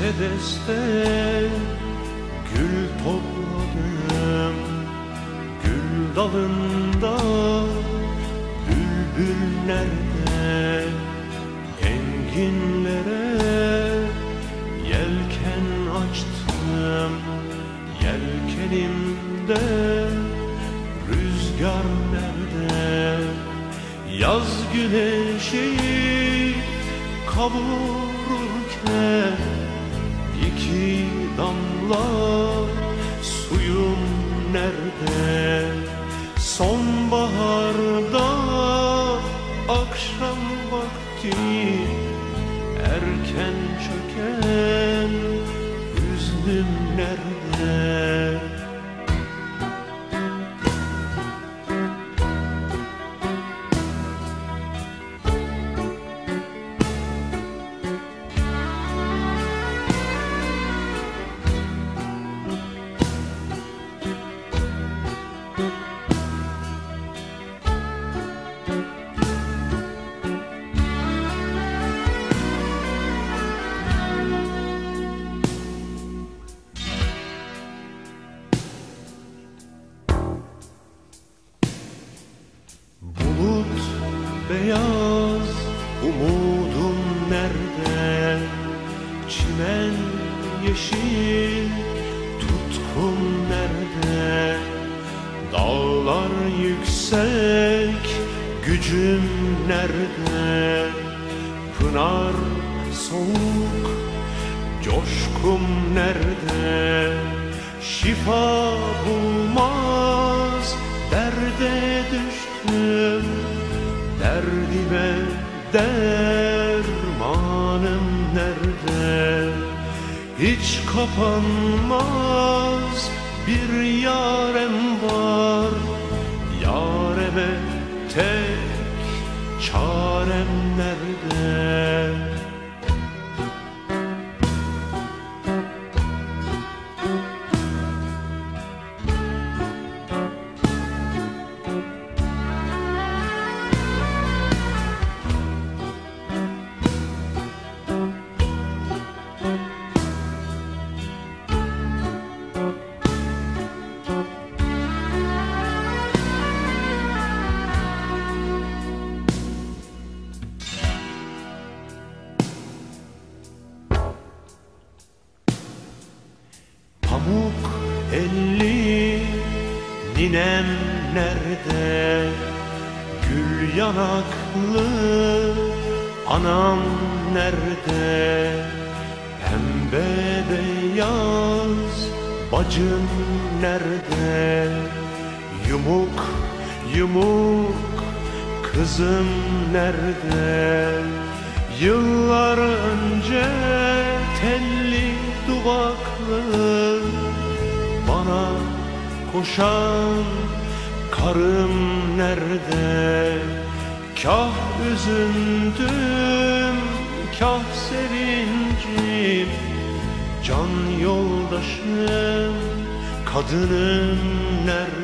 deste deste Gül topladım Gül dalında Bülbül nerede Enginlere Yelken açtım Yelkenimde Rüzgar nerede? Yaz güneşi kavururken iki damla suyum nerede? Sonbaharda akşam vakti erken çöken hüznüm nerede beyaz umudum nerede? Çimen yeşil tutkum nerede? Dağlar yüksek gücüm nerede? Pınar soğuk coşkum nerede? Şifa bulmaz Derdime dermanım nerede? Hiç kapanmaz bir yarem var. Yareme tek çarem nerede ninem nerede? Gül yanaklı anam nerede? Pembe beyaz bacım nerede? Yumuk yumuk kızım nerede? Yıllar önce telli duvaklı koşan karım nerede? Kah üzüntüm, kah sevincim. Can yoldaşım, kadının nerede